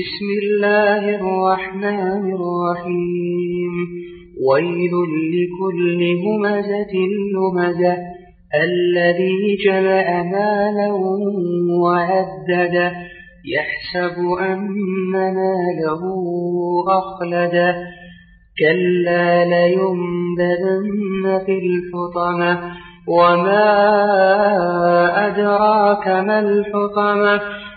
بسم الله الرحمن الرحيم ويل لكل همزة لمزة الذي جمع مالا وعدده يحسب أن ماله أخلد كلا لينبذن في الحطمة وما أدراك ما الحطمة